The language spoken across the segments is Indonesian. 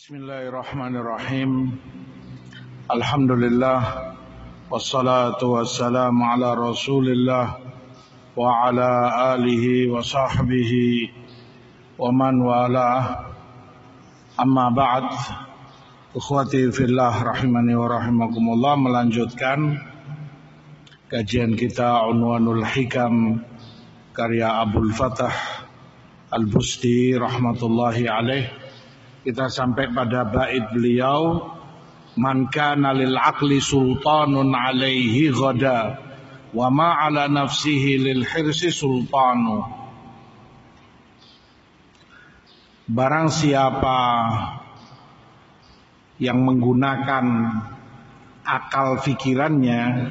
Bismillahirrahmanirrahim. Alhamdulillah wassalatu wassalamu ala Rasulillah wa ala alihi wa sahbihi wa man wala. Amma ba'd. Ikhwati fillah rahimani wa rahimakumullah melanjutkan kajian kita Unwanul Hikam karya Abdul Fatah Al-Busti rahmatullahi alaih kita sampai pada bait beliau man kana lil aqli sultanun alaihi ghada wa ma ala nafsihi lil hirsi sultanu. Barang siapa yang menggunakan akal fikirannya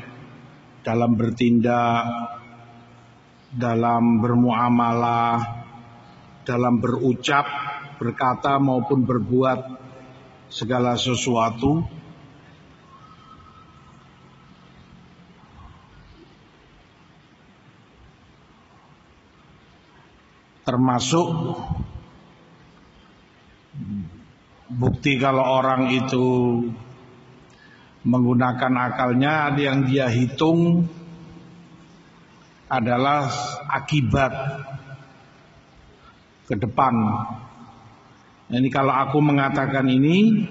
dalam bertindak dalam bermuamalah dalam berucap berkata maupun berbuat segala sesuatu termasuk bukti kalau orang itu menggunakan akalnya yang dia hitung adalah akibat ke depan ini kalau aku mengatakan ini,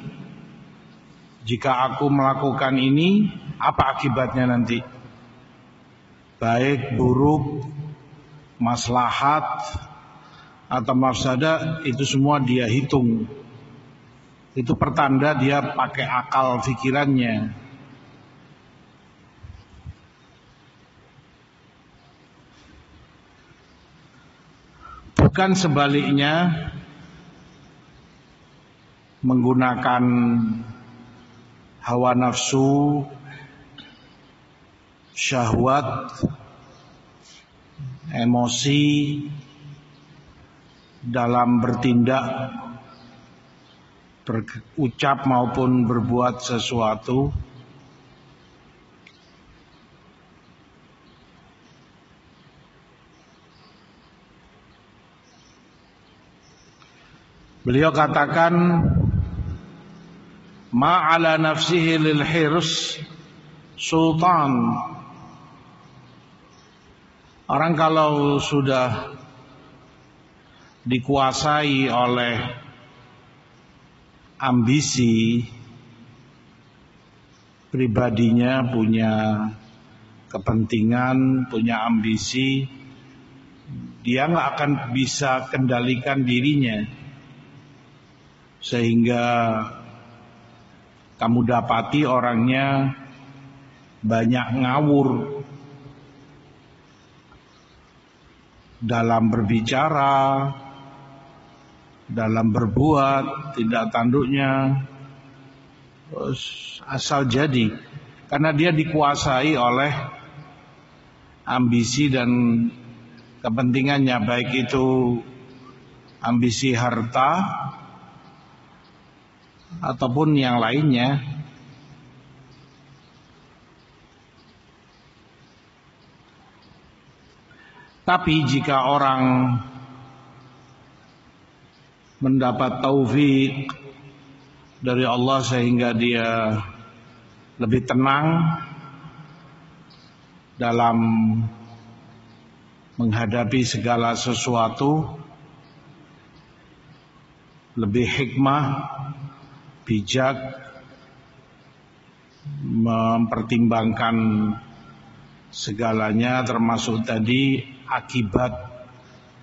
jika aku melakukan ini, apa akibatnya nanti? Baik, buruk, maslahat, atau mafsada, itu semua dia hitung. Itu pertanda dia pakai akal pikirannya. Bukan sebaliknya menggunakan hawa nafsu, syahwat, emosi dalam bertindak, berucap maupun berbuat sesuatu. Beliau katakan ma'ala nafsihi lil hirs sultan. Orang kalau sudah dikuasai oleh ambisi pribadinya punya kepentingan, punya ambisi, dia nggak akan bisa kendalikan dirinya, sehingga kamu dapati orangnya banyak ngawur. Dalam berbicara, dalam berbuat, tidak tanduknya. Asal jadi. Karena dia dikuasai oleh ambisi dan kepentingannya baik itu ambisi harta ataupun yang lainnya. Tapi jika orang mendapat taufik dari Allah sehingga dia lebih tenang dalam menghadapi segala sesuatu lebih hikmah bijak mempertimbangkan segalanya termasuk tadi akibat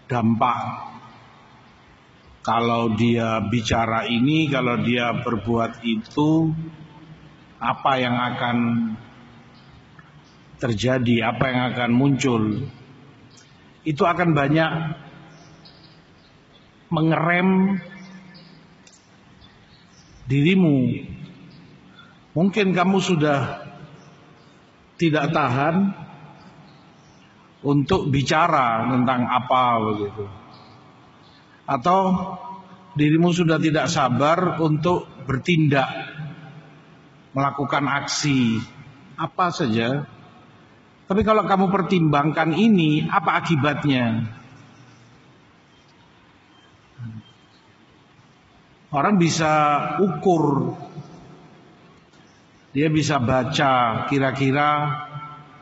dampak. Kalau dia bicara ini kalau dia berbuat itu apa yang akan terjadi apa yang akan muncul? Itu akan banyak mengerem dirimu. Mungkin kamu sudah tidak tahan untuk bicara tentang apa begitu. Atau dirimu sudah tidak sabar untuk bertindak melakukan aksi apa saja. Tapi kalau kamu pertimbangkan ini, apa akibatnya? Orang bisa ukur dia bisa baca kira-kira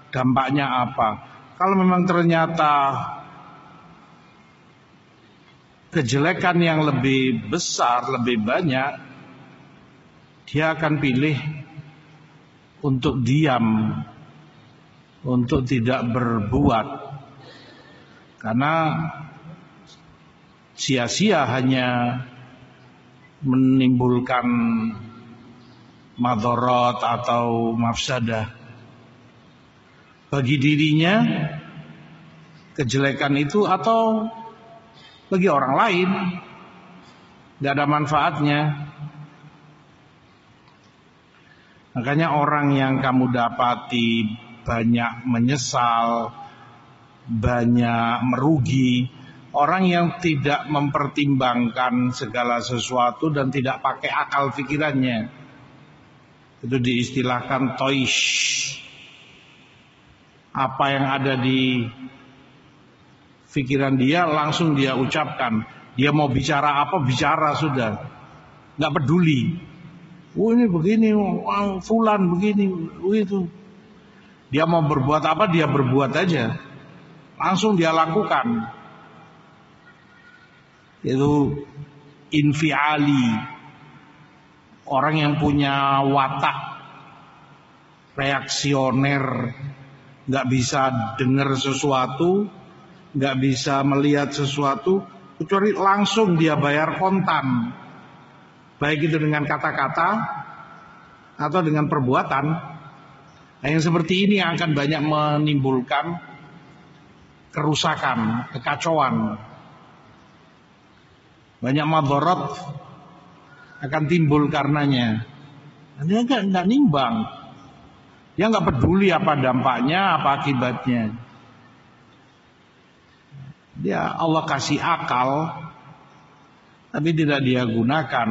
dampaknya apa. Kalau memang ternyata kejelekan yang lebih besar, lebih banyak, dia akan pilih untuk diam, untuk tidak berbuat. Karena sia-sia hanya menimbulkan madorot atau mafsadah. Bagi dirinya kejelekan itu atau bagi orang lain tidak ada manfaatnya. Makanya orang yang kamu dapati banyak menyesal banyak merugi orang yang tidak mempertimbangkan segala sesuatu dan tidak pakai akal pikirannya. Itu diistilahkan toish. Apa yang ada di pikiran dia langsung dia ucapkan. Dia mau bicara apa bicara sudah. Nggak peduli. Oh ini begini oh, fulan begini oh, itu dia mau berbuat apa dia berbuat aja. Langsung dia lakukan itu infiali orang yang punya watak reaksioner, nggak bisa dengar sesuatu, nggak bisa melihat sesuatu, kecuali langsung dia bayar kontan, baik itu dengan kata-kata atau dengan perbuatan. Nah, yang seperti ini akan banyak menimbulkan kerusakan, kekacauan. Banyak madorot akan timbul karenanya. Dia enggak, enggak nimbang. Dia enggak peduli apa dampaknya, apa akibatnya. Dia Allah kasih akal, tapi tidak dia gunakan.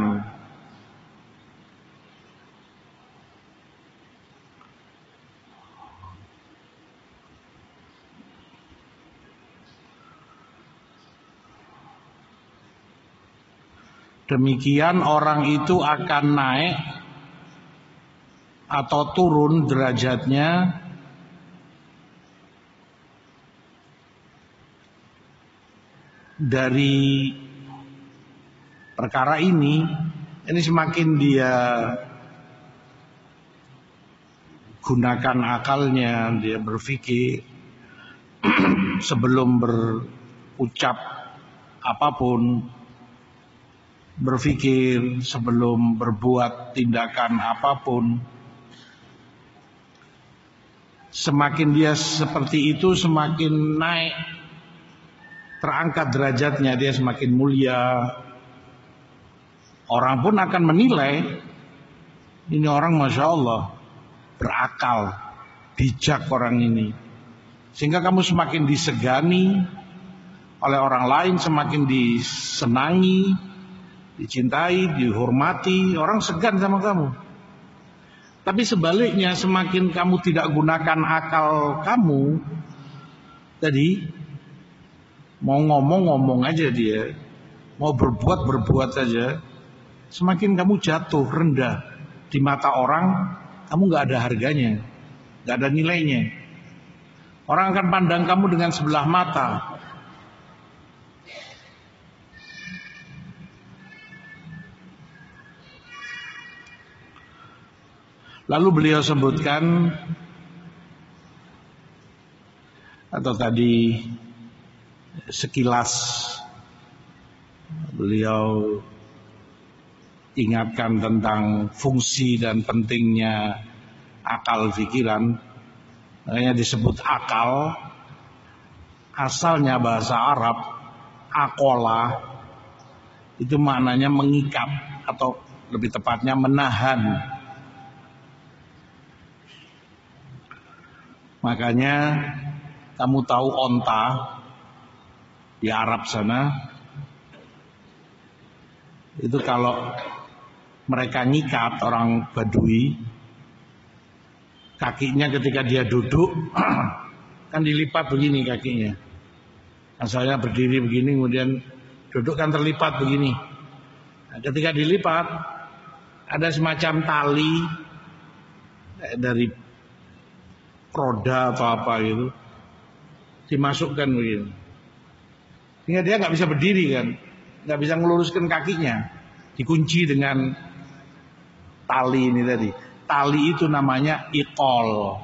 Demikian orang itu akan naik atau turun derajatnya. Dari perkara ini ini semakin dia gunakan akalnya dia berpikir sebelum berucap apa pun berpikir sebelum berbuat tindakan apa pun. Semakin dia seperti itu semakin naik terangkat derajatnya dia semakin mulia. Orang pun akan menilai ini orang masya Allah berakal, bijak orang ini. Sehingga kamu semakin disegani oleh orang lain, semakin disenangi, dicintai, dihormati, orang segan sama kamu. Tapi sebaliknya semakin kamu tidak gunakan akal kamu tadi mau ngomong-ngomong aja dia, mau berbuat berbuat saja, semakin kamu jatuh rendah di mata orang, kamu nggak ada harganya, nggak ada nilainya. Orang akan pandang kamu dengan sebelah mata, Lalu beliau sebutkan atau tadi sekilas beliau ingatkan tentang fungsi dan pentingnya akal pikiran. Makanya disebut akal asalnya bahasa Arab akola itu maknanya mengikat atau lebih tepatnya menahan Makanya kamu tahu onta di Arab sana itu kalau mereka nyikat orang Badui kakinya ketika dia duduk kan dilipat begini kakinya. Asalnya berdiri begini kemudian duduk kan terlipat begini. Nah, ketika dilipat ada semacam tali eh, dari roda atau apa gitu dimasukkan begini. Sehingga dia nggak bisa berdiri kan, nggak bisa ngeluruskan kakinya, dikunci dengan tali ini tadi. Tali itu namanya ikol.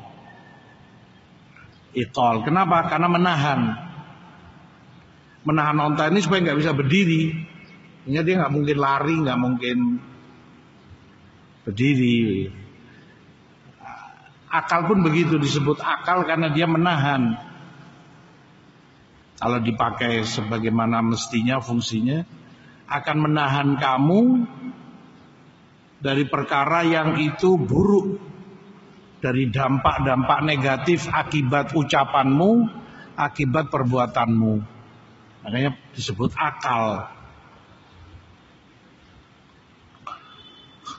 Ikol. Kenapa? Karena menahan. Menahan onta ini supaya nggak bisa berdiri. Sehingga dia nggak mungkin lari, nggak mungkin berdiri. Akal pun begitu disebut akal karena dia menahan. Kalau dipakai sebagaimana mestinya fungsinya akan menahan kamu dari perkara yang itu buruk dari dampak-dampak negatif akibat ucapanmu, akibat perbuatanmu. Makanya disebut akal.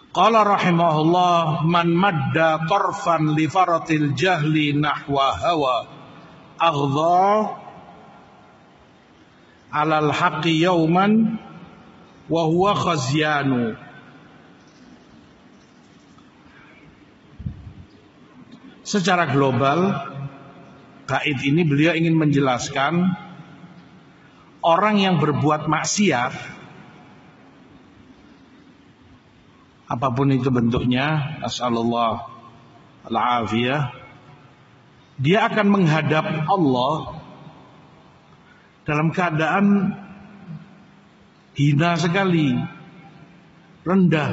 Qala rahimahullah man madda tarfan li faratil jahli nahwa hawa aghdha alal haqqi yawman wa huwa khazyanu. Secara global Bait ini beliau ingin menjelaskan Orang yang berbuat maksiat apa pun itu bentuknya, asallallahu al-afiyah, dia akan menghadap Allah dalam keadaan hina sekali, rendah.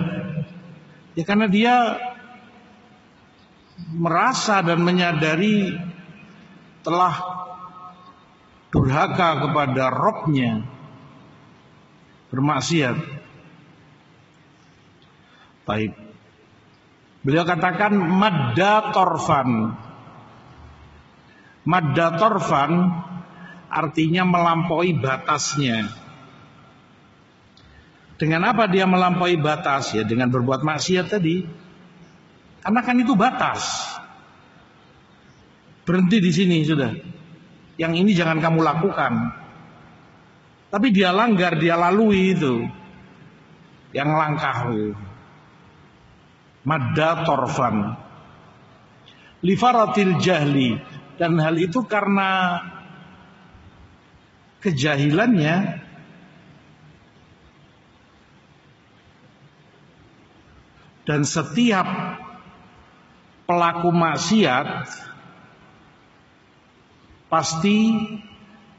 Ya karena dia merasa dan menyadari telah durhaka kepada Robnya bermaksiat Baik. Beliau katakan madda torfan. Madda torfan artinya melampaui batasnya. Dengan apa dia melampaui batas? Ya dengan berbuat maksiat tadi. Karena kan itu batas. Berhenti di sini sudah. Yang ini jangan kamu lakukan. Tapi dia langgar, dia lalui itu. Yang langkah. Madda torfan. Lifaratil jahli. Dan hal itu karena kejahilannya. Dan setiap pelaku maksiat pasti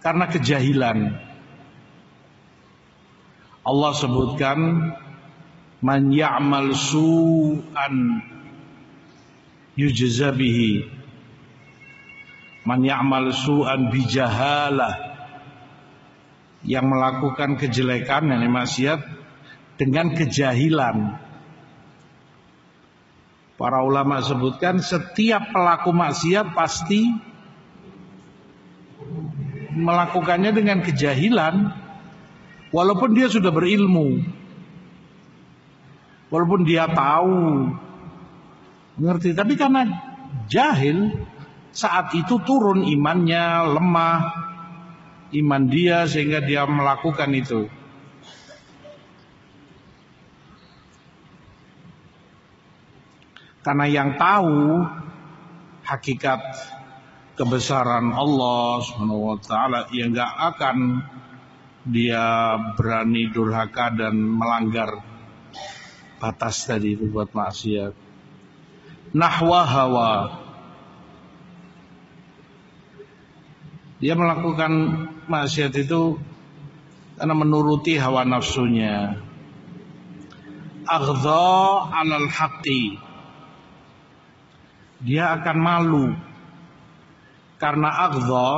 karena kejahilan. Allah sebutkan man ya'mal su'an yujza bihi. Man ya'mal su'an bijahalah. Yang melakukan kejelekan dan maksiat dengan kejahilan. Para ulama sebutkan setiap pelaku maksiat pasti melakukannya dengan kejahilan walaupun dia sudah berilmu Walaupun dia tahu. Ngerti, tapi karena jahil saat itu turun imannya, lemah. Iman dia sehingga dia melakukan itu. Karena yang tahu hakikat kebesaran Allah Subhanahu wa yang enggak akan dia berani durhaka dan melanggar batas tadi berbuat maksiat. Nahwa hawa. Dia melakukan maksiat itu karena menuruti hawa nafsunya. Aghdha 'alal haqqi. Dia akan malu karena aghdha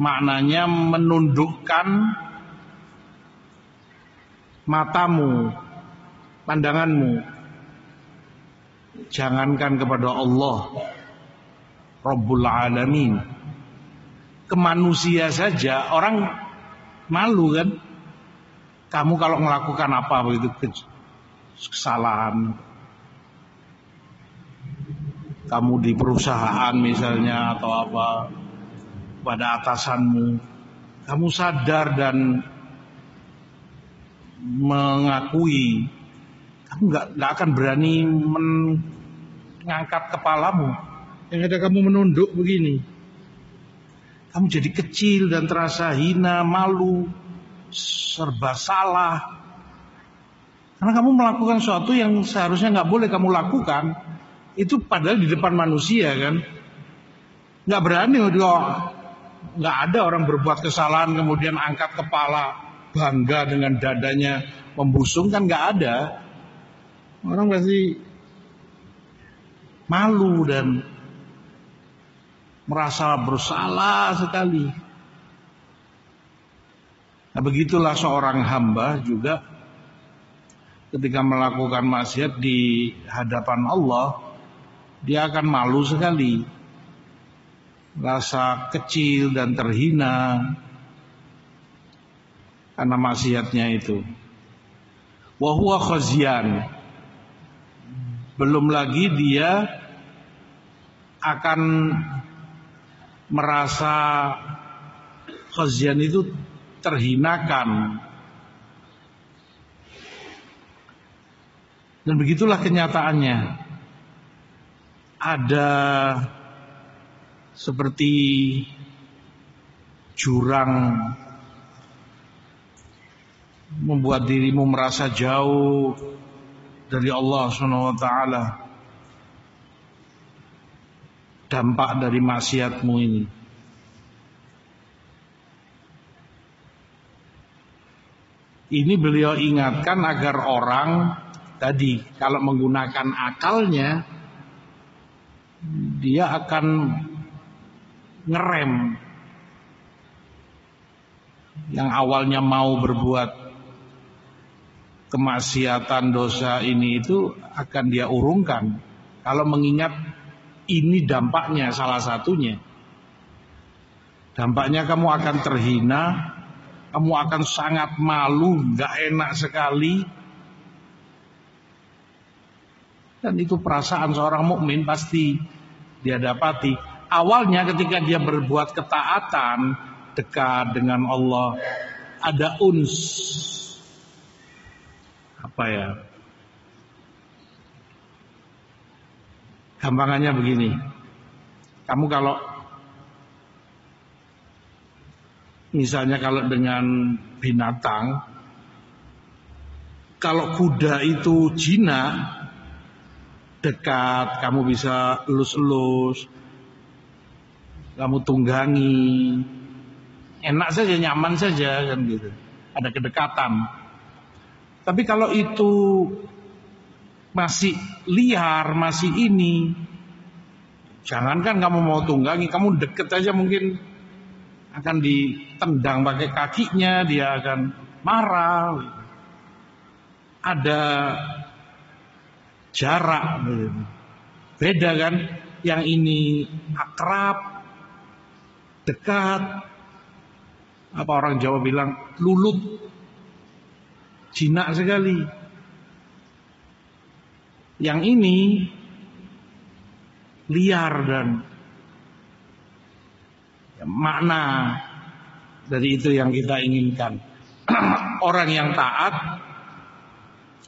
maknanya menundukkan matamu, pandanganmu. Jangankan kepada Allah, Rabbul Alamin. Ke manusia saja orang malu kan. Kamu kalau melakukan apa begitu kesalahan. Kamu di perusahaan misalnya atau apa pada atasanmu. Kamu sadar dan mengakui kamu nggak nggak akan berani mengangkat kepalamu. Yang ada kamu menunduk begini. Kamu jadi kecil dan terasa hina malu serba salah. Karena kamu melakukan sesuatu yang seharusnya nggak boleh kamu lakukan itu padahal di depan manusia kan? Nggak berani dia nggak ada orang berbuat kesalahan kemudian angkat kepala bangga dengan dadanya membusung kan nggak ada Orang pasti malu dan merasa bersalah sekali. Nah begitulah seorang hamba juga ketika melakukan maksiat di hadapan Allah, dia akan malu sekali. Rasa kecil dan terhina karena maksiatnya itu. Wahwa khazian belum lagi dia akan merasa khazian itu terhinakan. Dan begitulah kenyataannya. Ada seperti jurang membuat dirimu merasa jauh dari Allah Subhanahu wa taala. Dampak dari maksiatmu ini. Ini beliau ingatkan agar orang tadi kalau menggunakan akalnya dia akan ngerem yang awalnya mau berbuat kemaksiatan dosa ini itu akan dia urungkan. Kalau mengingat ini dampaknya salah satunya. Dampaknya kamu akan terhina kamu akan sangat malu nggak enak sekali. Dan itu perasaan seorang mukmin pasti dia dapati. Awalnya ketika dia berbuat ketaatan dekat dengan Allah ada uns apa ya? Gampangannya begini. Kamu kalau misalnya kalau dengan binatang kalau kuda itu jinak dekat kamu bisa elus-elus kamu tunggangi enak saja nyaman saja kan gitu. Ada kedekatan tapi kalau itu masih liar, masih ini, jangankan kamu mau tunggangi, kamu deket aja mungkin akan ditendang pakai kakinya, dia akan marah. Ada jarak, beda kan? Yang ini akrab, dekat, apa orang Jawa bilang lulut jinak sekali. Yang ini liar dan makna dari itu yang kita inginkan. Orang yang taat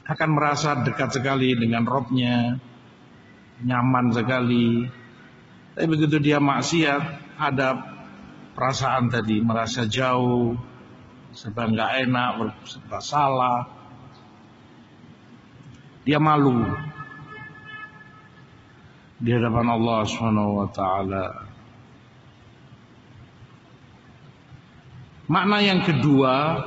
akan merasa dekat sekali dengan robnya, nyaman sekali. Tapi begitu dia maksiat, ada perasaan tadi merasa jauh, serba nggak enak, serba salah. Dia malu di hadapan Allah Subhanahu wa taala. Makna yang kedua,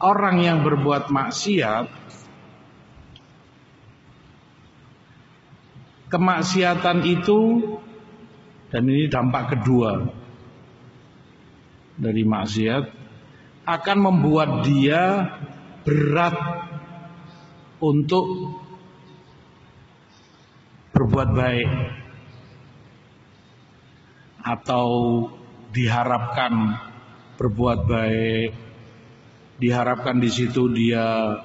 orang yang berbuat maksiat kemaksiatan itu dan ini dampak kedua dari maksiat akan membuat dia berat untuk berbuat baik atau diharapkan berbuat baik. Diharapkan di situ dia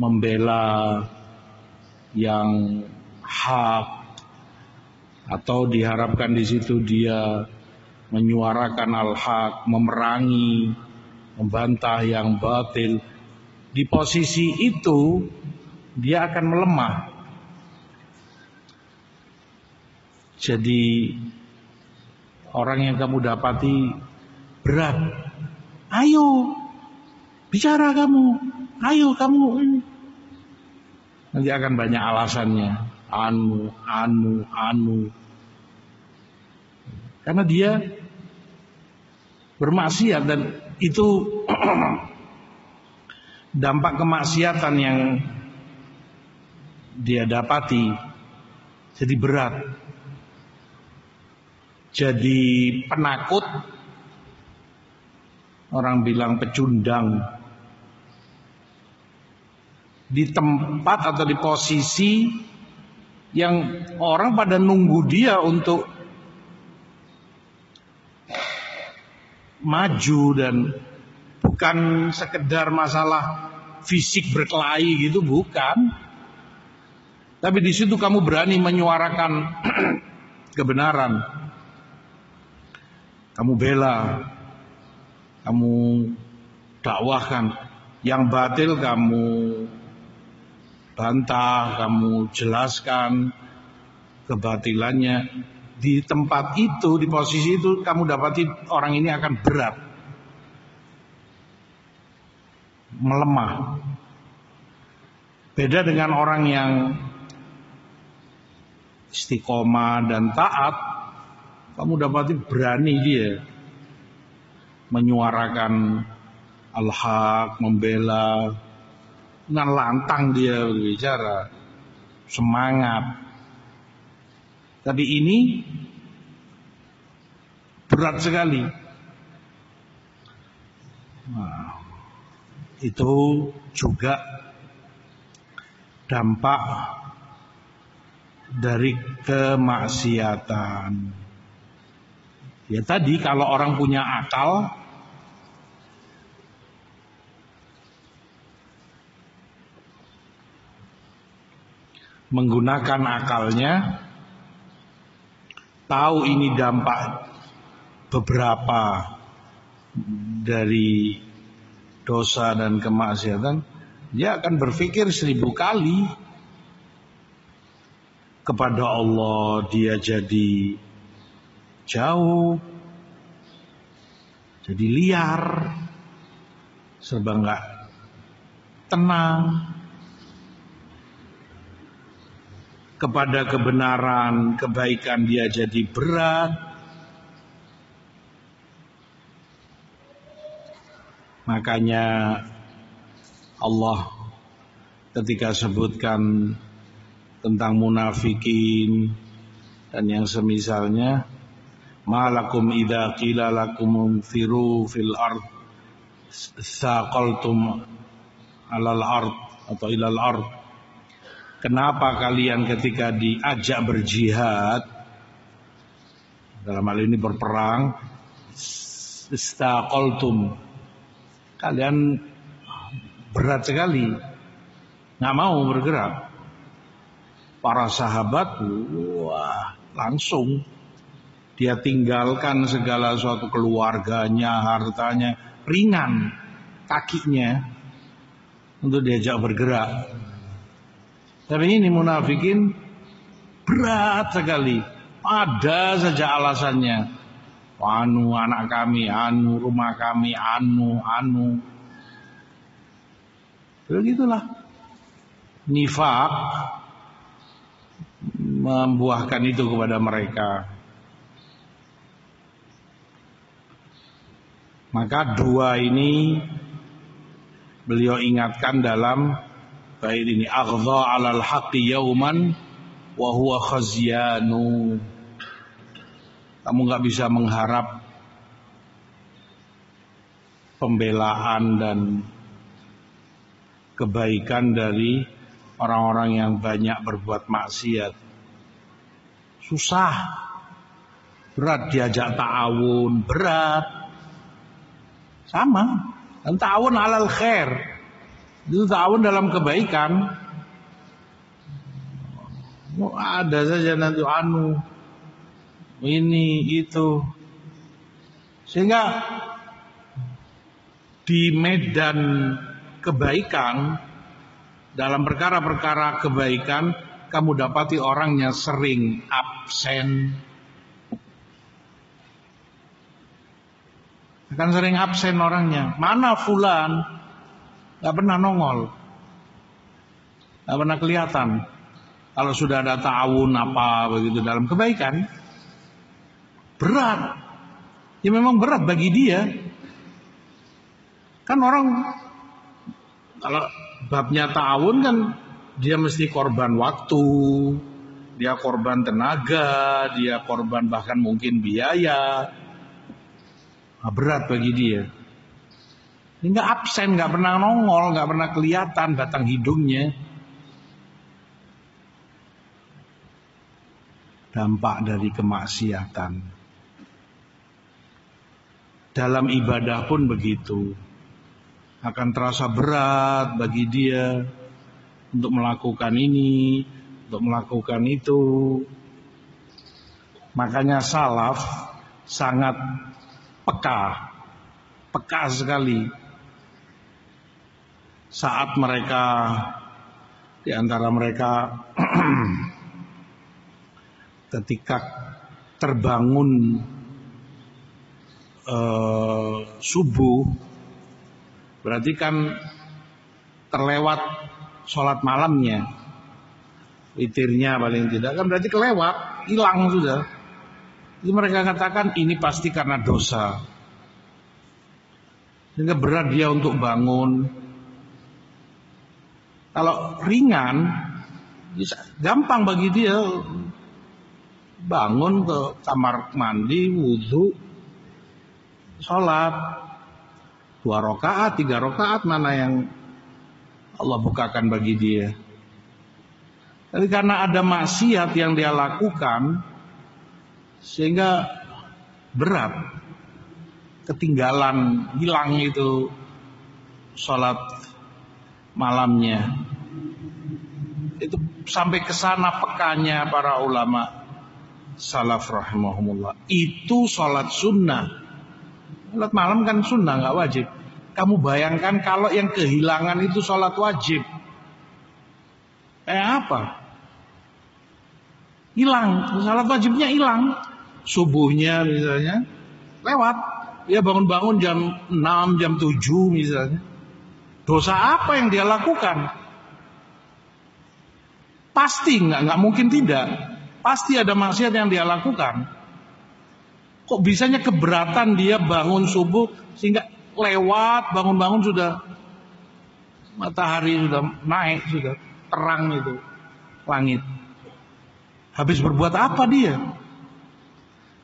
membela yang hak atau diharapkan di situ dia menyuarakan al-haq, memerangi, membantah yang batil. Di posisi itu dia akan melemah. Jadi orang yang kamu dapati berat. Ayo bicara kamu. Ayo kamu Nanti akan banyak alasannya. Anu, anu, anu. Karena dia bermaksiat dan itu dampak kemaksiatan yang dia dapati jadi berat. Jadi penakut orang bilang pecundang di tempat atau di posisi yang orang pada nunggu dia untuk maju dan bukan sekedar masalah fisik berkelahi gitu bukan. Tapi di situ kamu berani menyuarakan kebenaran. Kamu bela. Kamu dakwahkan. Yang batil kamu bantah kamu jelaskan kebatilannya di tempat itu, di posisi itu kamu dapati orang ini akan berat. Melemah. Beda dengan orang yang istiqomah dan taat, kamu dapati berani dia menyuarakan al-haq, membela dengan lantang dia berbicara, semangat, tapi ini berat sekali. Nah, itu juga dampak dari kemaksiatan. Ya tadi kalau orang punya akal menggunakan akalnya tahu ini dampak beberapa dari dosa dan kemaksiatan, dia akan berpikir seribu kali kepada Allah dia jadi jauh, jadi liar, serba enggak tenang, kepada kebenaran, kebaikan dia jadi berat. Makanya Allah ketika sebutkan tentang munafikin dan yang semisalnya malakum idza qila lakum firu fil ard saqaltum alal ard atau ilal ard Kenapa kalian ketika diajak berjihad dalam hal ini berperang istaqaltum kalian berat sekali nggak mau bergerak. Para sahabat wah langsung. Dia tinggalkan segala suatu keluarganya hartanya ringan kakinya untuk diajak bergerak tapi ini munafikin berat sekali. Ada saja alasannya. Anu anak kami, anu rumah kami, anu, anu. Begitulah. Nifak membuahkan itu kepada mereka. Maka dua ini beliau ingatkan dalam bait ini aghdha 'alal haqqi yauman wa huwa khazyanu. Kamu nggak bisa mengharap pembelaan dan kebaikan dari orang-orang yang banyak berbuat maksiat. Susah. Berat diajak ta'awun berat. Sama. Dan ta'awun alal khair itu tahun dalam kebaikan. Ada saja nanti anu ini itu. Sehingga di medan kebaikan dalam perkara-perkara kebaikan kamu dapati orangnya sering absen. Akan sering absen orangnya. Mana fulan nggak pernah nongol. Nggak pernah kelihatan. Kalau sudah ada ta'awun apa begitu dalam kebaikan berat. Ya memang berat bagi dia. Kan orang kalau babnya ta'awun kan dia mesti korban waktu dia korban tenaga dia korban bahkan mungkin biaya. Nah, berat bagi dia hingga absen nggak pernah nongol nggak pernah kelihatan batang hidungnya dampak dari kemaksiatan. Dalam ibadah pun begitu. Akan terasa berat bagi dia untuk melakukan ini, untuk melakukan itu. Makanya salaf sangat peka, peka sekali. Saat mereka di antara mereka ketika terbangun uh, subuh berarti kan terlewat sholat malamnya witirnya paling tidak. Kan berarti kelewat hilang sudah. Itu mereka katakan ini pasti karena dosa. Sehingga berat dia untuk bangun kalau ringan gampang bagi dia. Bangun ke kamar mandi, wudhu, sholat, dua rakaat, tiga rakaat mana yang Allah bukakan bagi dia. Tapi karena ada maksiat yang dia lakukan, sehingga berat, ketinggalan, hilang itu sholat malamnya. Itu sampai ke sana pekanya para ulama salaf rahimahumullah. Itu sholat sunnah. Sholat malam kan sunnah nggak wajib. Kamu bayangkan kalau yang kehilangan itu sholat wajib. Eh apa? Hilang. Sholat wajibnya hilang. Subuhnya misalnya lewat. Ya bangun-bangun jam 6 jam 7 misalnya dosa apa yang dia lakukan pasti nggak nggak mungkin tidak Pasti ada maksiat yang dia lakukan. Kok bisanya keberatan dia bangun subuh sehingga lewat bangun-bangun sudah matahari sudah naik sudah terang itu langit. Habis berbuat apa dia?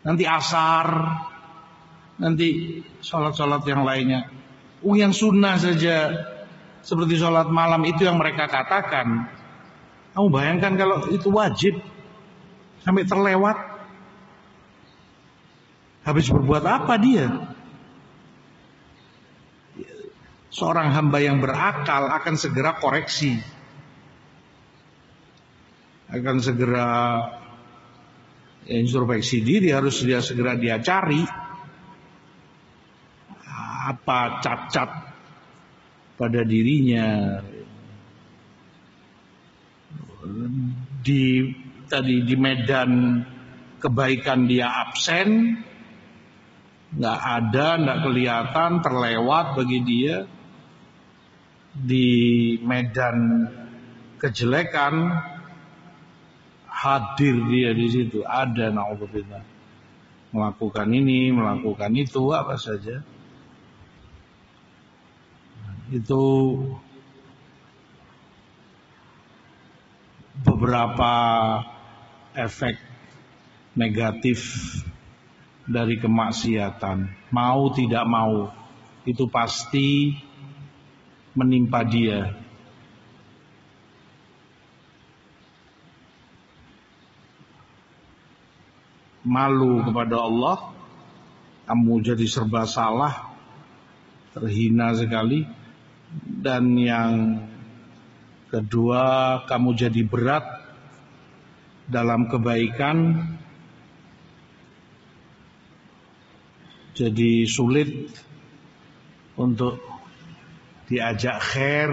Nanti asar, nanti sholat-sholat yang lainnya. Oh yang sunnah saja seperti sholat malam itu yang mereka katakan. Kamu bayangkan kalau itu wajib sampai terlewat. Habis berbuat apa dia? Seorang hamba yang berakal akan segera koreksi. Akan segera ya, introspeksi diri harus dia segera dia cari apa cacat pada dirinya di tadi di medan kebaikan dia absen, nggak ada, nggak kelihatan, terlewat bagi dia. Di medan kejelekan hadir dia di situ, ada naudzubillah. Melakukan ini, melakukan itu, apa saja. Itu beberapa efek negatif dari kemaksiatan. Mau tidak mau, itu pasti menimpa dia. Malu kepada Allah, kamu jadi serba salah, terhina sekali, dan yang kedua kamu jadi berat dalam kebaikan jadi sulit untuk diajak khair.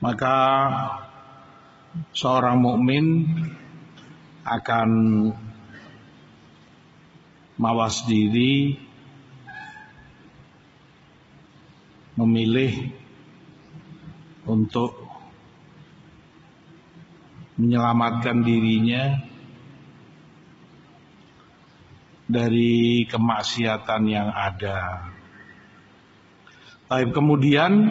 Maka seorang mukmin akan mawas diri memilih untuk menyelamatkan dirinya dari kemaksiatan yang ada. Baik kemudian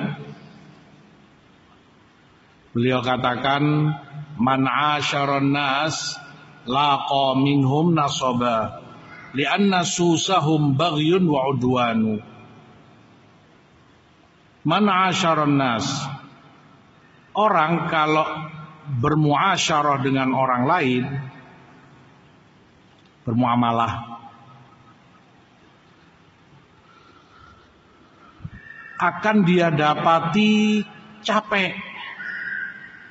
beliau katakan man asyaron nas laqa minhum nasaba lianna susahum baghyun wa udwanu. Man nas? Orang kalau bermuasyarah dengan orang lain bermuamalah. Akan dia dapati capek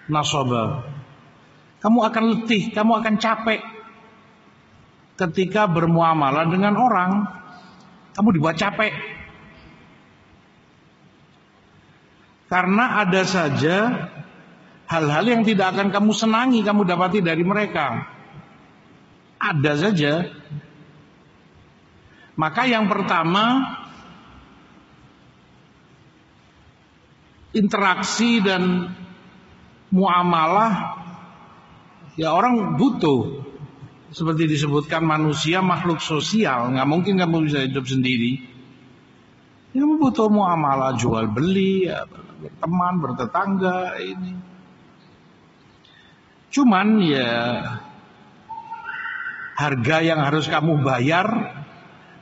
nasaba kamu akan letih kamu akan capek ketika bermuamalah dengan orang kamu dibuat capek karena ada saja hal-hal yang tidak akan kamu senangi kamu dapati dari mereka. Ada saja. Maka yang pertama interaksi dan muamalah ya orang butuh seperti disebutkan manusia makhluk sosial nggak mungkin kamu bisa hidup sendiri kamu butuh muamalah jual beli ya, berteman bertetangga ini Cuman ya harga yang harus kamu bayar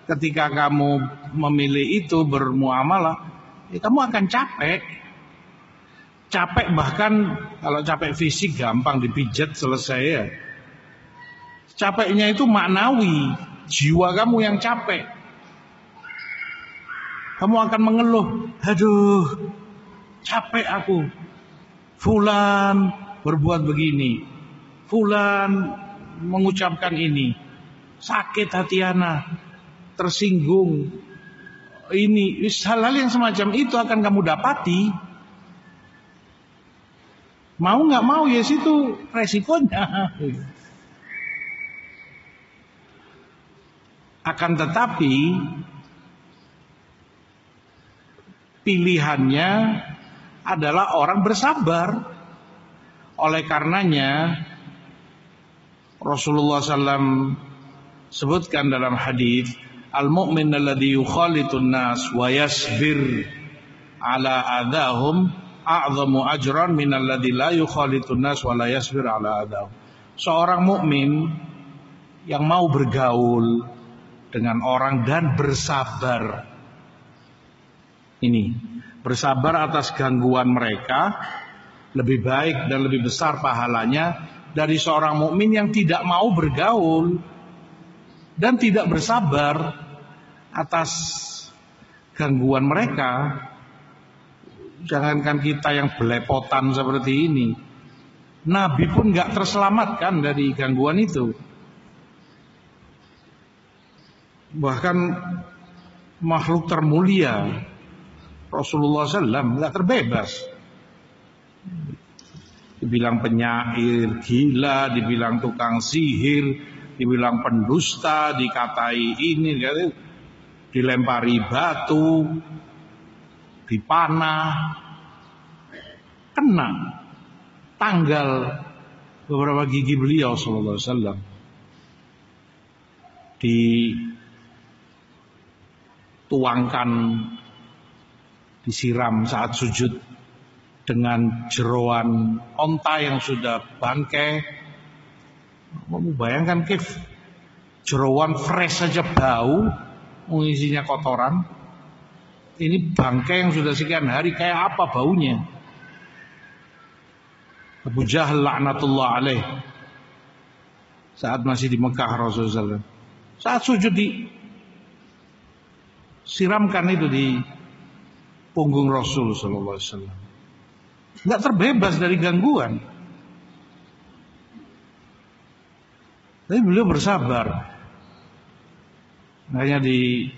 ketika kamu memilih itu bermuamalah, ya kamu akan capek. Capek bahkan kalau capek fisik gampang dipijat selesai ya. Capeknya itu maknawi, jiwa kamu yang capek. Kamu akan mengeluh, aduh capek aku. Fulan berbuat begini. Fulan mengucapkan ini. Sakit hati anak. Tersinggung. Ini hal-hal yang semacam itu akan kamu dapati. Mau nggak mau ya situ resikonya. Akan tetapi pilihannya adalah orang bersabar. Oleh karenanya Rasulullah SAW sebutkan dalam hadis al-mu'min alladhi yukhalitun nas wa yasbir ala adahum a'zamu ajran min alladhi la yukhalitun nas wa la yasbir ala adahum. Seorang mukmin yang mau bergaul dengan orang dan bersabar. Ini, bersabar atas gangguan mereka lebih baik dan lebih besar pahalanya dari seorang mukmin yang tidak mau bergaul dan tidak bersabar atas gangguan mereka. Jangankan kita yang belepotan seperti ini, Nabi pun nggak terselamatkan dari gangguan itu. Bahkan makhluk termulia Rasulullah SAW nggak terbebas. Dibilang penyair gila, dibilang tukang sihir, dibilang pendusta, dikatai ini, dilempari batu, dipanah, kena tanggal beberapa gigi beliau sallallahu alaihi wasallam dituangkan disiram saat sujud dengan jeroan onta yang sudah bangkai. Kamu bayangkan Kif, jeroan fresh saja bau, mengisinya kotoran. Ini bangkai yang sudah sekian hari kayak apa baunya? Abu Jahal laknatullah alaih saat masih di Mekah Rasulullah saat sujud di siramkan itu di punggung Rasul sallallahu alaihi wasallam nggak terbebas dari gangguan. Tapi beliau bersabar. Makanya di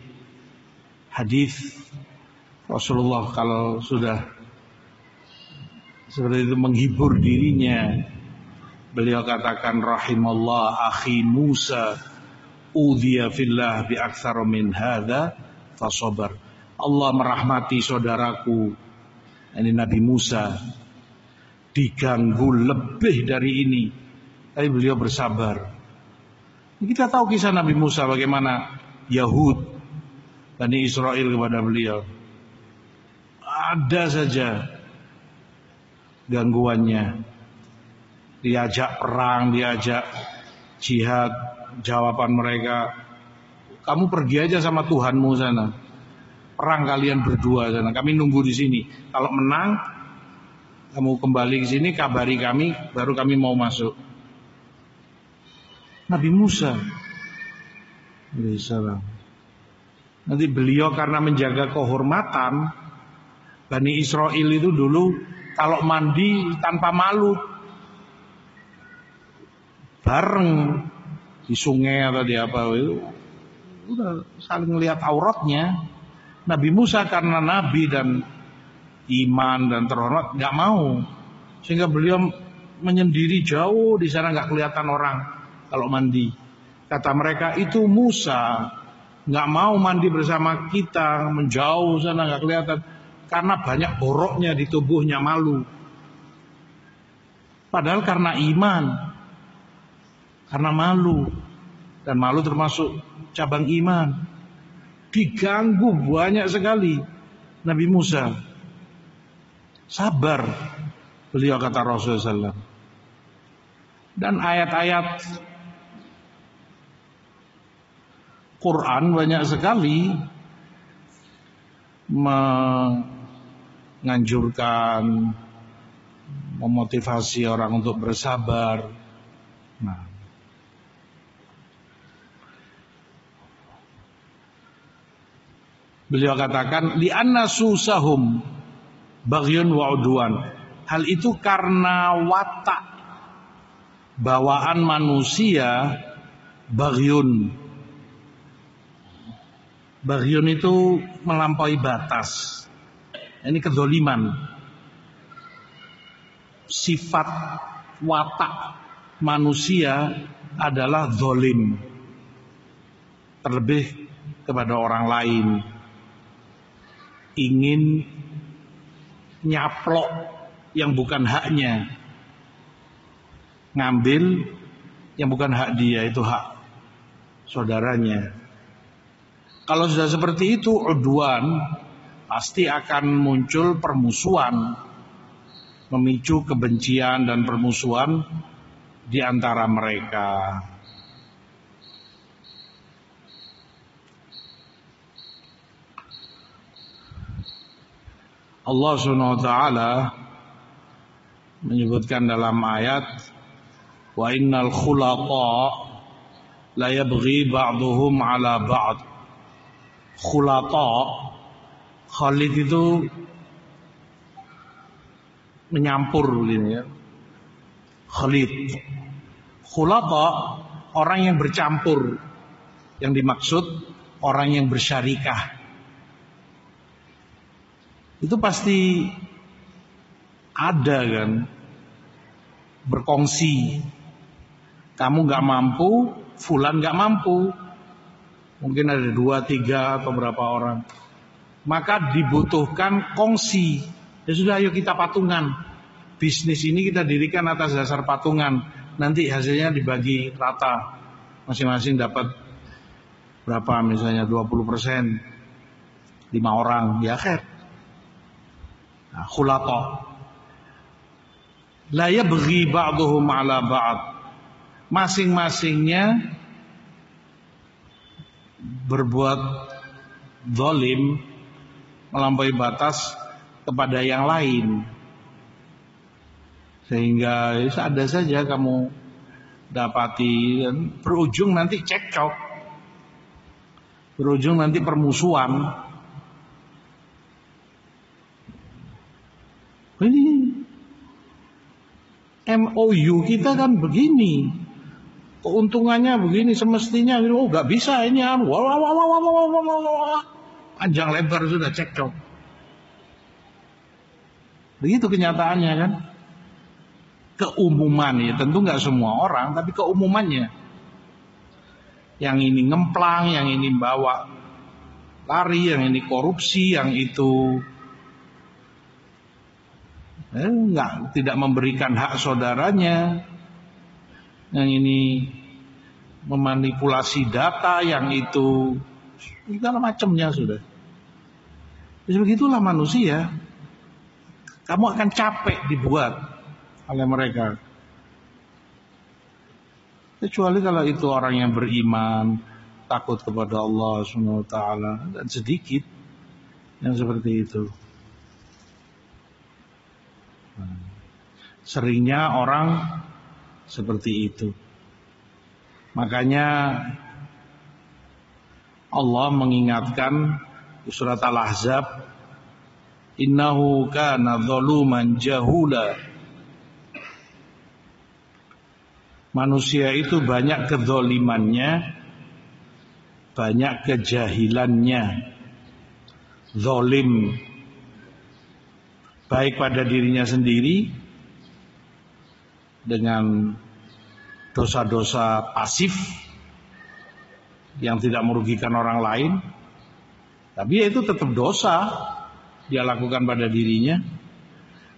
hadis Rasulullah kalau sudah seperti itu menghibur dirinya beliau katakan rahimallah akhi Musa udhiya fillah bi aktsara min hadza fasabar Allah merahmati saudaraku ini Nabi Musa diganggu lebih dari ini. Tapi beliau bersabar. Kita tahu kisah Nabi Musa bagaimana Yahud Bani Israel kepada beliau. Ada saja gangguannya. Diajak perang diajak jihad jawaban mereka kamu pergi aja sama Tuhanmu sana. Perang kalian berdua sana. Kami nunggu di sini. Kalau menang kamu kembali ke sini kabari kami baru kami mau masuk. Nabi Musa. Alaihissalam. Nanti beliau karena menjaga kehormatan Bani Israel itu dulu kalau mandi tanpa malu. Bareng di sungai atau di apa itu udah saling lihat auratnya. Nabi Musa karena nabi dan iman dan terhormat nggak mau sehingga beliau menyendiri jauh di sana nggak kelihatan orang kalau mandi. Kata mereka itu Musa nggak mau mandi bersama kita menjauh sana nggak kelihatan karena banyak boroknya di tubuhnya malu. Padahal karena iman, karena malu dan malu termasuk cabang iman. Diganggu banyak sekali Nabi Musa. Sabar beliau kata Rasulullah SAW. Dan ayat-ayat Quran banyak sekali menganjurkan memotivasi orang untuk bersabar. Nah, beliau katakan li anna susahum bagyun wa udwan. Hal itu karena watak bawaan manusia bagyun Bagian itu melampaui batas. Ini kedoliman. Sifat watak manusia adalah zolim. Terlebih kepada orang lain. Ingin nyaplok yang bukan haknya. Ngambil yang bukan hak dia, itu hak saudaranya. Kalau sudah seperti itu udwan pasti akan muncul permusuhan memicu kebencian dan permusuhan di antara mereka. Allah Subhanahu wa taala menyebutkan dalam ayat wa innal khulaqa la yabghi ba'dhum 'ala ba'd khulata Khalid itu menyampur ini ya. Khalid. Khulata orang yang bercampur. Yang dimaksud orang yang bersyarikah. Itu pasti ada kan berkongsi. Kamu nggak mampu, fulan nggak mampu. Mungkin ada dua, tiga atau berapa orang. Maka dibutuhkan kongsi. Ya sudah ayo kita patungan. Bisnis ini kita dirikan atas dasar patungan. Nanti hasilnya dibagi rata. Masing-masing dapat berapa misalnya 20 persen. Lima orang. Ya akhir. Nah, khulato. La yabghi ba'duhum ala ba'd. Masing-masingnya berbuat zalim melampaui batas kepada yang lain sehingga ada saja kamu dapati dan berujung nanti cekcok berujung nanti permusuhan ini MOU kita kan begini. Keuntungannya begini semestinya. Oh nggak bisa ini panjang lebar sudah cekcok. Begitu kenyataannya kan? Keumuman ya tentu nggak semua orang tapi keumumannya. Yang ini ngemplang yang ini bawa lari yang ini korupsi yang itu eh, nggak tidak memberikan hak saudaranya yang ini memanipulasi data, yang itu segala macamnya sudah. Jadi begitulah manusia. Kamu akan capek dibuat oleh mereka. Kecuali kalau itu orang yang beriman, takut kepada Allah Subhanahu wa taala dan sedikit yang seperti itu. Seringnya orang seperti itu. Makanya Allah mengingatkan surat Al-Ahzab innahu kana zaluman jahula. Manusia itu banyak kezolimannya Banyak kejahilannya. Zolim Baik pada dirinya sendiri dengan dosa-dosa pasif yang tidak merugikan orang lain tapi itu tetap dosa dia lakukan pada dirinya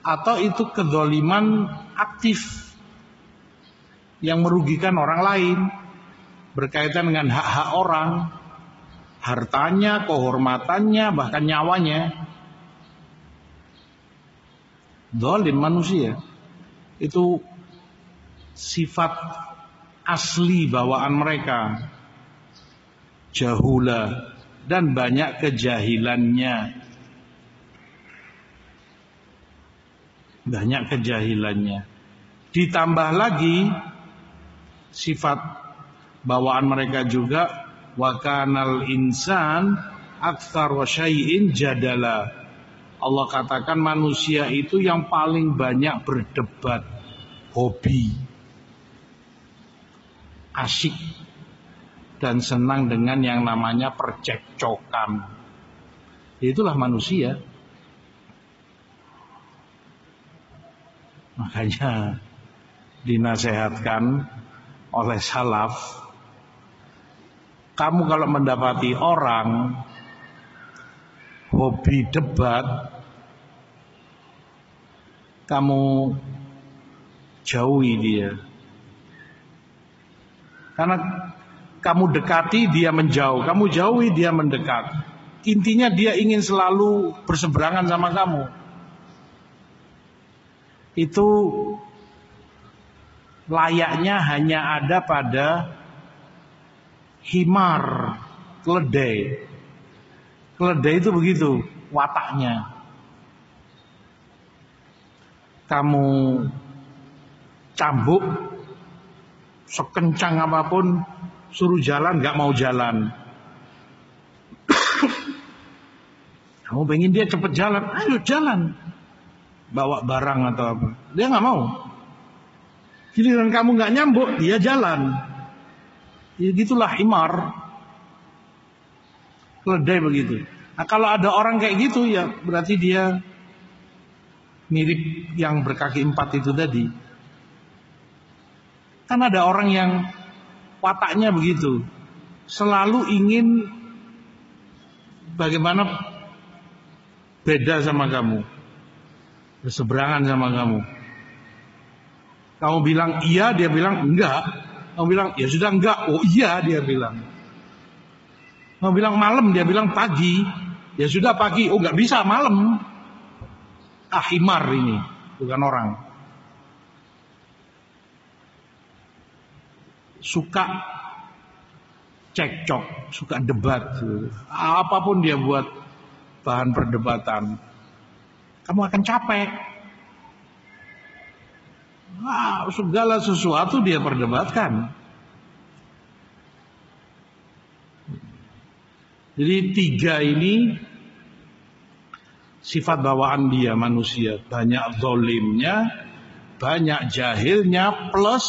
atau itu kedoliman aktif yang merugikan orang lain berkaitan dengan hak-hak orang hartanya, kehormatannya, bahkan nyawanya dolim manusia itu sifat asli bawaan mereka. Jahula dan banyak kejahilannya. Banyak kejahilannya. Ditambah lagi sifat bawaan mereka juga wakanal insan aktsar syai'in jadala Allah katakan manusia itu yang paling banyak berdebat hobi asik dan senang dengan yang namanya percekcokan. Itulah manusia. Makanya dinasehatkan oleh salaf kamu kalau mendapati orang hobi debat kamu jauhi dia karena kamu dekati dia menjauh, kamu jauhi dia mendekat. Intinya dia ingin selalu berseberangan sama kamu. Itu layaknya hanya ada pada himar, keledai. Keledai itu begitu wataknya. Kamu cambuk sekencang apa pun suruh jalan nggak mau jalan. Kamu pengen dia cepet jalan, ayo jalan. Bawa barang atau apa. Dia nggak mau. Giliran kamu nggak nyambuk, dia jalan. Ya gitulah imar. Keledai begitu. Nah kalau ada orang kayak gitu ya berarti dia mirip yang berkaki empat itu tadi. Kan ada orang yang wataknya begitu. Selalu ingin bagaimana beda sama kamu. Berseberangan sama kamu. Kamu bilang iya, dia bilang enggak. Kamu bilang ya sudah enggak. Oh iya, dia bilang. Kamu bilang malam, dia bilang pagi. Ya sudah pagi. Oh enggak bisa malam. Ahimar ini, bukan orang. suka cekcok, suka debat. Apa pun dia buat bahan perdebatan, kamu akan capek. Wah, segala sesuatu dia perdebatkan. Jadi tiga ini sifat bawaan dia manusia. Banyak zolimnya, banyak jahilnya, plus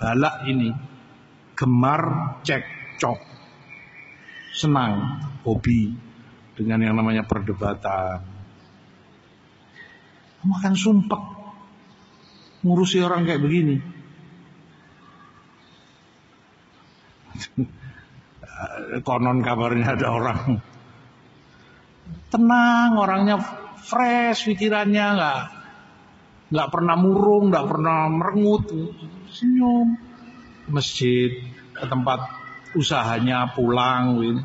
balak ini gemar cekcok, senang, hobi dengan yang namanya perdebatan. Kamu akan sumpah ngurusi orang kayak begini. Konon kabarnya ada orang tenang, orangnya fresh pikirannya, nggak nggak pernah murung, nggak pernah merengut, senyum masjid, ke tempat usahanya pulang. Gitu.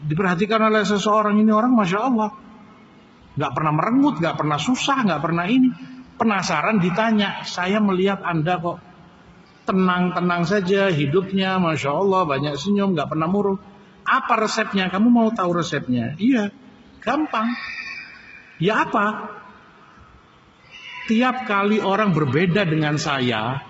Diperhatikan oleh seseorang ini orang, masya Allah, nggak pernah merengut, nggak pernah susah, nggak pernah ini. Penasaran ditanya, saya melihat anda kok tenang-tenang saja hidupnya, masya Allah banyak senyum, nggak pernah murung. Apa resepnya? Kamu mau tahu resepnya? Iya, gampang. Ya apa? Tiap kali orang berbeda dengan saya,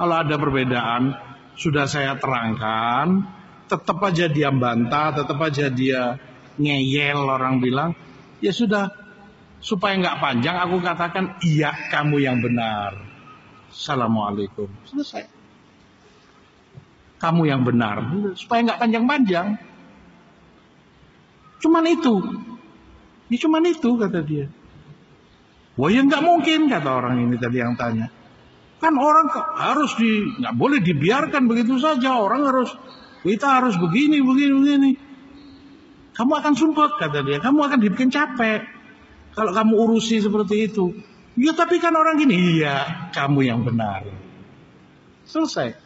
kalau ada perbedaan, sudah saya terangkan, tetap aja dia bantah, tetap aja dia ngeyel orang bilang, ya sudah, supaya nggak panjang aku katakan iya kamu yang benar. Assalamualaikum. Selesai. Kamu yang benar. Supaya nggak panjang-panjang. Cuman itu. Ya cuman itu kata dia. Wah ya nggak mungkin kata orang ini tadi yang tanya. Kan orang harus di nggak boleh dibiarkan begitu saja. Orang harus kita harus begini, begini, begini. Kamu akan sumpah kata dia. Kamu akan dibikin capek kalau kamu urusi seperti itu. Ya tapi kan orang gini, iya kamu yang benar. Selesai.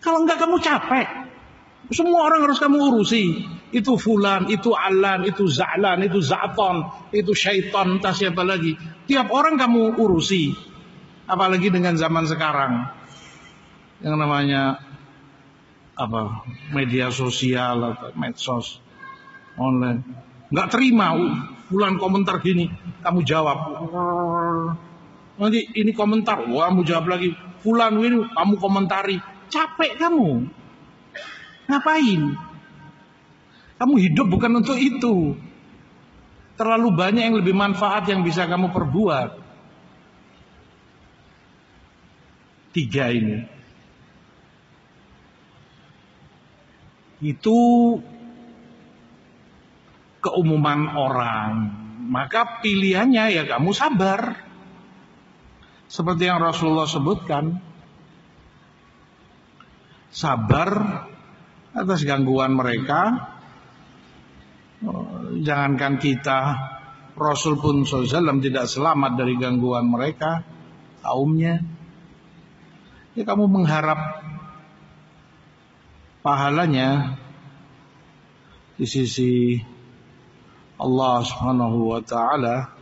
Kalau enggak kamu capek. Semua orang harus kamu urusi. Itu fulan, itu alan, itu za'lan, itu za'ton, itu syaitan, entah siapa lagi. Tiap orang kamu urusi. Apalagi dengan zaman sekarang. Yang namanya apa media sosial atau medsos online. Nggak terima fulan komentar gini, kamu jawab. Nanti ini komentar, wah kamu jawab lagi. Fulan ini kamu komentari. Capek kamu. Ngapain? Kamu hidup bukan untuk itu. Terlalu banyak yang lebih manfaat yang bisa kamu perbuat. Tiga ini. Itu keumuman orang. Maka pilihannya ya kamu sabar. Seperti yang Rasulullah sebutkan. Sabar atas gangguan mereka. Jangankan kita, Rasul pun SAW tidak selamat dari gangguan mereka, kaumnya. Ya kamu mengharap pahalanya di sisi Allah Subhanahu wa taala.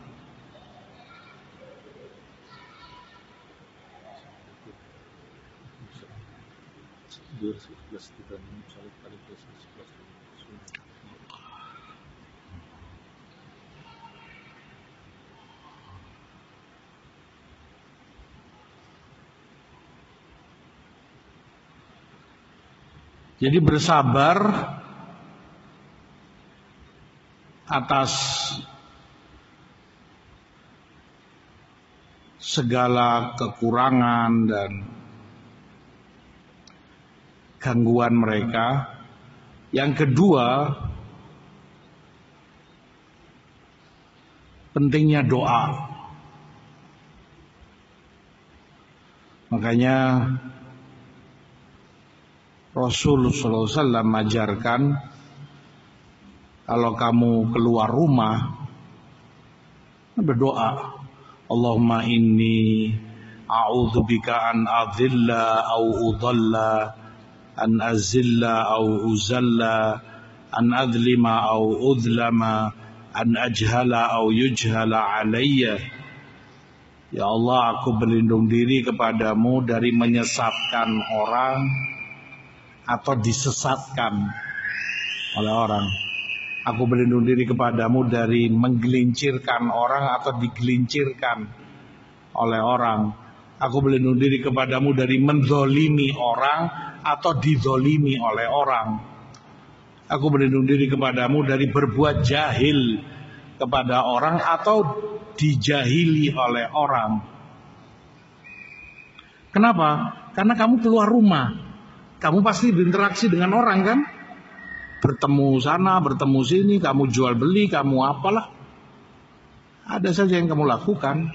Jadi bersabar atas segala kekurangan dan gangguan mereka. Yang kedua, pentingnya doa. Makanya Rasul wasallam mengajarkan kalau kamu keluar rumah berdoa Allahumma inni a'udzubika an adhilla au udalla an azilla au uzalla an adlima au udlama an ajhala au yujhala alayya Ya Allah aku berlindung diri kepadamu dari menyesatkan orang atau disesatkan oleh orang. Aku berlindung diri kepadamu dari menggelincirkan orang atau digelincirkan oleh orang. Aku berlindung diri kepadamu dari mendolimi orang atau didolimi oleh orang. Aku berlindung diri kepadamu dari berbuat jahil kepada orang atau dijahili oleh orang. Kenapa? Karena kamu keluar rumah. Kamu pasti berinteraksi dengan orang kan? Bertemu sana, bertemu sini, kamu jual beli, kamu apalah. Ada saja yang kamu lakukan.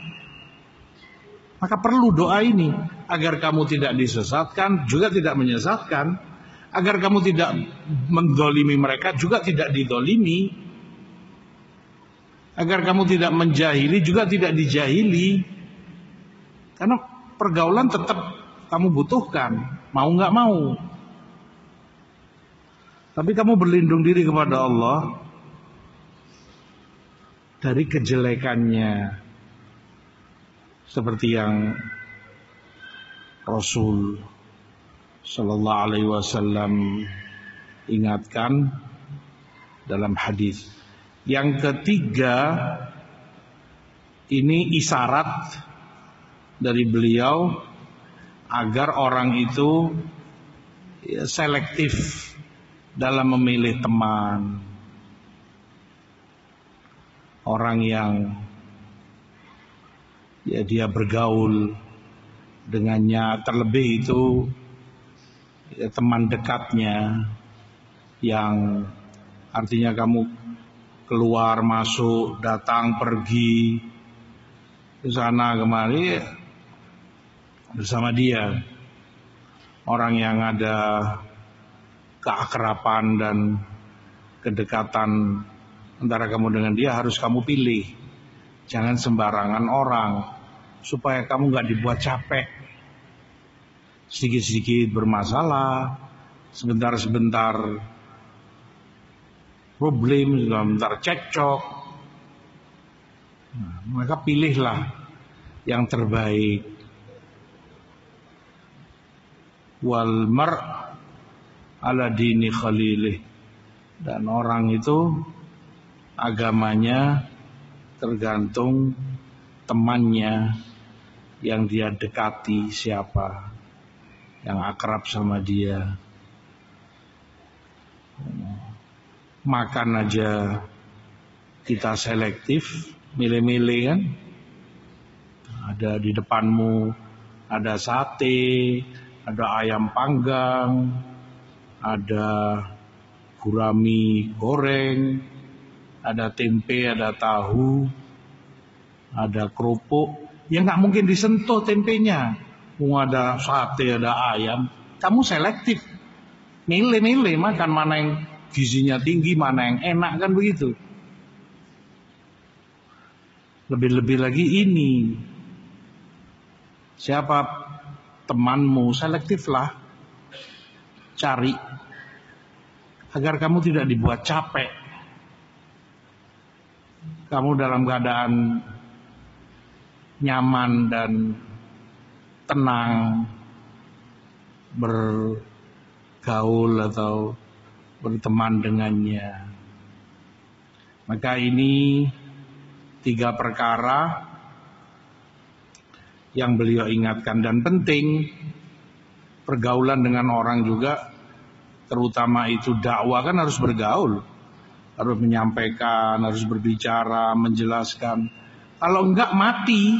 Maka perlu doa ini agar kamu tidak disesatkan, juga tidak menyesatkan, agar kamu tidak mendolimi mereka, juga tidak didolimi, agar kamu tidak menjahili, juga tidak dijahili. Karena pergaulan tetap kamu butuhkan, mau nggak mau. Tapi kamu berlindung diri kepada Allah dari kejelekannya seperti yang Rasul Sallallahu Alaihi Wasallam ingatkan dalam hadis. Yang ketiga ini isyarat dari beliau agar orang itu ya, selektif dalam memilih teman. Orang yang ya dia bergaul dengannya terlebih itu ya, teman dekatnya yang artinya kamu keluar masuk datang pergi ke sana kemari bersama dia orang yang ada keakrapan dan kedekatan antara kamu dengan dia harus kamu pilih Jangan sembarangan orang supaya kamu nggak dibuat capek. Sedikit-sedikit bermasalah, sebentar-sebentar problem, sebentar cekcok. Nah, maka pilihlah yang terbaik. Wal mar ala dini khalilih. Dan orang itu agamanya tergantung temannya yang dia dekati siapa yang akrab sama dia makan aja kita selektif milih-milih kan ada di depanmu ada sate ada ayam panggang ada gurami goreng ada tempe, ada tahu, ada kerupuk. Ya nggak mungkin disentuh tempenya. Mau ada sate, ada ayam. Kamu selektif. Milih-milih makan mana yang gizinya tinggi, mana yang enak kan begitu. Lebih-lebih lagi ini. Siapa temanmu, selektiflah. Cari. Agar kamu tidak dibuat capek kamu dalam keadaan nyaman dan tenang bergaul atau berteman dengannya. Maka ini tiga perkara yang beliau ingatkan dan penting pergaulan dengan orang juga terutama itu dakwah kan harus bergaul harus menyampaikan, harus berbicara, menjelaskan. Kalau enggak mati,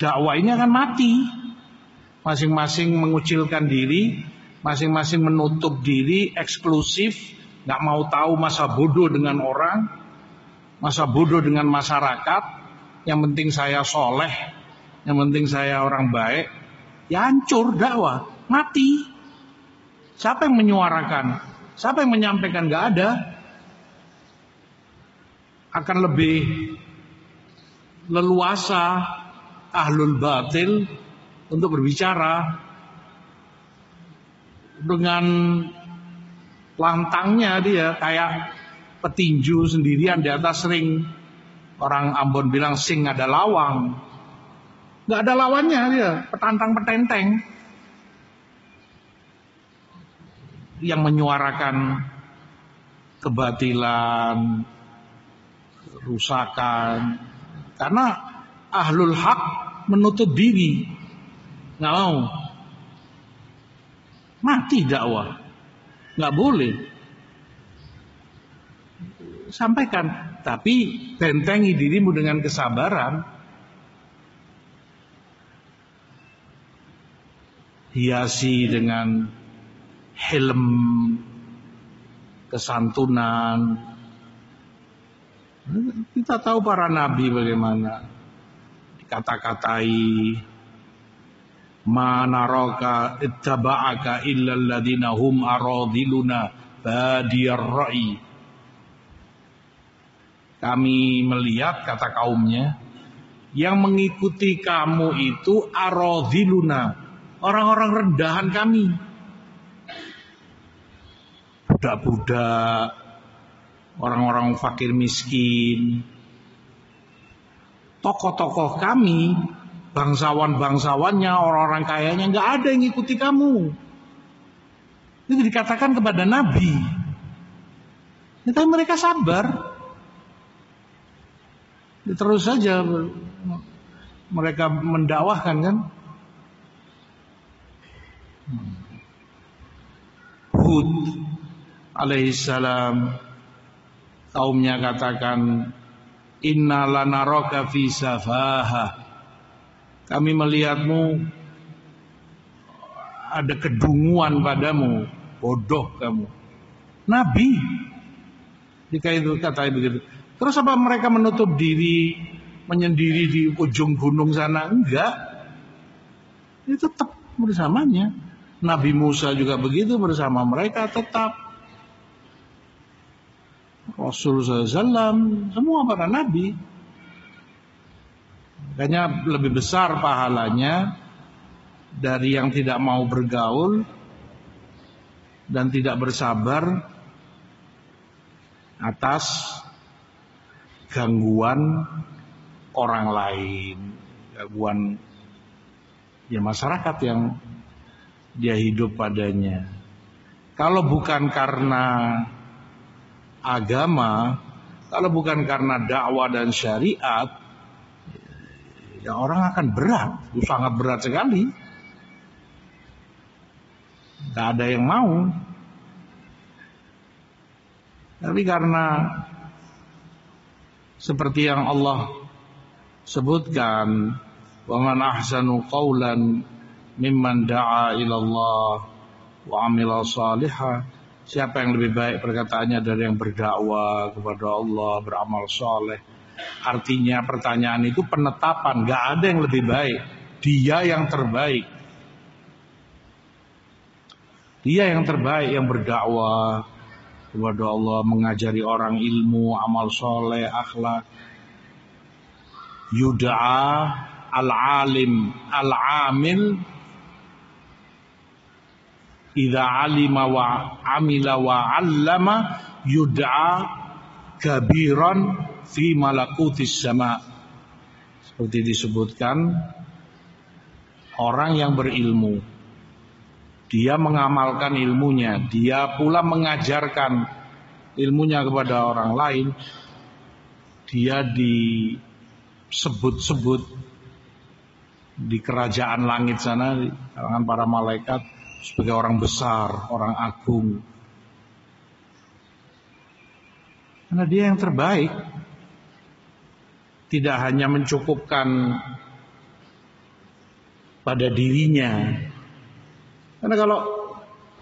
dakwah ini akan mati. Masing-masing mengucilkan diri, masing-masing menutup diri, eksklusif, nggak mau tahu masa bodoh dengan orang, masa bodoh dengan masyarakat. Yang penting saya soleh, yang penting saya orang baik. Ya hancur dakwah, mati. Siapa yang menyuarakan? Siapa yang menyampaikan gak ada? Akan lebih leluasa ahlul batil untuk berbicara dengan lantangnya dia kayak petinju sendirian di atas ring. Orang Ambon bilang sing ada lawang. Gak ada lawannya dia, petantang petenteng. Yang menyuarakan kebatilan, rusakan. Karena ahlul hak menutup diri. Nggak mau. Mati dakwah. Nggak boleh. Sampaikan. Tapi bentengi dirimu dengan kesabaran. hiasi dengan helm kesantunan. Kita tahu para nabi bagaimana. Dikata-katai mana roka ittaba'aka illa alladhina hum aradiluna badiyar ra'i. Kami melihat kata kaumnya yang mengikuti kamu itu aradiluna orang-orang rendahan kami budak-budak orang-orang fakir miskin tokoh-tokoh kami bangsawan-bangsawannya, orang-orang kayanya nggak ada yang ngikuti kamu. Itu dikatakan kepada Nabi. Ya, tapi mereka sabar. Ya, terus saja mereka mendakwahkan kan. Hud alaihissalam kaumnya katakan inna lanaraka fi safahah kami melihatmu ada kedunguan padamu, bodoh kamu. Nabi. Jika itu kata begitu. Terus apa mereka menutup diri, menyendiri di ujung gunung sana? Enggak. Itu tetap bersamanya. Nabi Musa juga begitu bersama mereka tetap. Rasul SAW, semua para nabi Makanya lebih besar pahalanya dari yang tidak mau bergaul dan tidak bersabar atas gangguan orang lain, gangguan ya masyarakat yang dia hidup padanya. Kalau bukan karena agama, kalau bukan karena dakwah dan syariat, ya orang akan berat, sangat berat sekali. Tidak ada yang mau. Tapi karena seperti yang Allah sebutkan, "Wa man ahsanu qawlan mimman da'a ila Allah wa amila salihah." Siapa yang lebih baik perkataannya dari yang berdakwah kepada Allah, beramal saleh Artinya pertanyaan itu penetapan, gak ada yang lebih baik. Dia yang terbaik. Dia yang terbaik yang berdakwah kepada Allah, mengajari orang ilmu, amal soleh, akhlak. Yuda'a al-alim, al-amil Idza alima wa amila wa allama yud'a kabiran fi malakutis sama. Seperti disebutkan orang yang berilmu dia mengamalkan ilmunya dia pula mengajarkan ilmunya kepada orang lain dia disebut-sebut di kerajaan langit sana kalangan para malaikat sebagai orang besar, orang agung. Karena dia yang terbaik tidak hanya mencukupkan pada dirinya. Karena kalau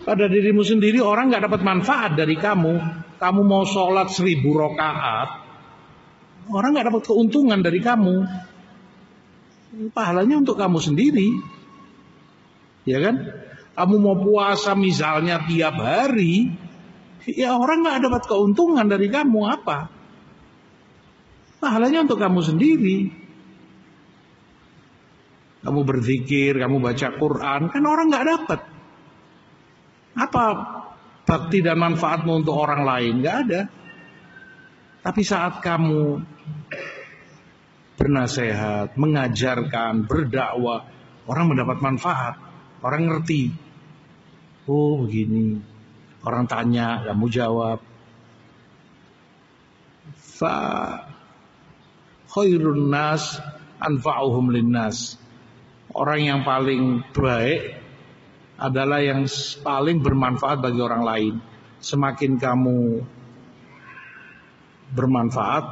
pada dirimu sendiri orang nggak dapat manfaat dari kamu, kamu mau sholat seribu rokaat, orang nggak dapat keuntungan dari kamu. Pahalanya untuk kamu sendiri, ya kan? Kamu mau puasa misalnya tiap hari, ya orang nggak dapat keuntungan dari kamu apa? Pahalanya untuk kamu sendiri. Kamu berzikir, kamu baca Quran, kan orang nggak dapat. Apa bakti dan manfaatmu untuk orang lain? Nggak ada. Tapi saat kamu bernasehat, mengajarkan, berdakwah, orang mendapat manfaat, orang ngerti. Oh begini, orang tanya, kamu jawab. Fa khairun nas anfa'uhum linnas. Orang yang paling baik adalah yang paling bermanfaat bagi orang lain. Semakin kamu bermanfaat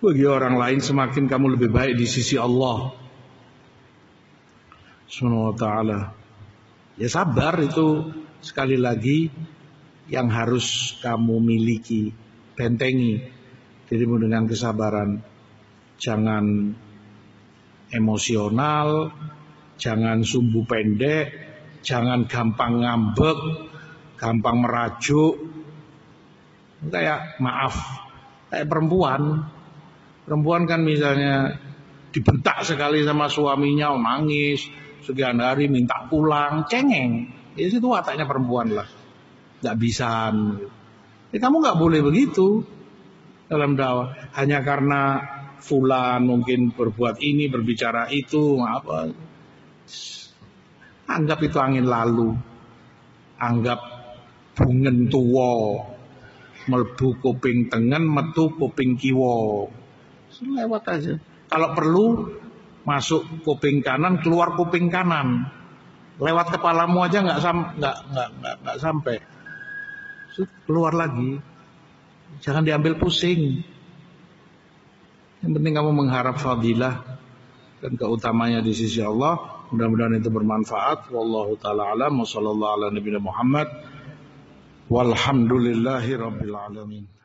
bagi orang lain, semakin kamu lebih baik di sisi Allah. Subhanahu wa taala. Ya sabar itu sekali lagi yang harus kamu miliki, bentengi dirimu dengan kesabaran. Jangan emosional, jangan sumbu pendek, jangan gampang ngambek, gampang merajuk. Kayak maaf, kayak perempuan. Perempuan kan misalnya dibentak sekali sama suaminya, nangis, sekian hari minta pulang, cengeng. Ya, itu wataknya perempuan lah. Gak bisa. Ya, kamu gak boleh begitu dalam dakwah. Hanya karena fulan mungkin berbuat ini, berbicara itu, apa. Anggap itu angin lalu. Anggap bungen tuwo. Melbu kuping tengen, metu kuping kiwo. Lewat aja. Kalau perlu masuk kuping kanan, keluar kuping kanan. Lewat kepalamu aja nggak sam nggak nggak nggak sampai. Keluar lagi. Jangan diambil pusing. Yang penting kamu mengharap fadilah dan keutamanya di sisi Allah. Mudah-mudahan itu bermanfaat. Wallahu taala alam wa sallallahu ala nabiyina Muhammad. Walhamdulillahi rabbil alamin.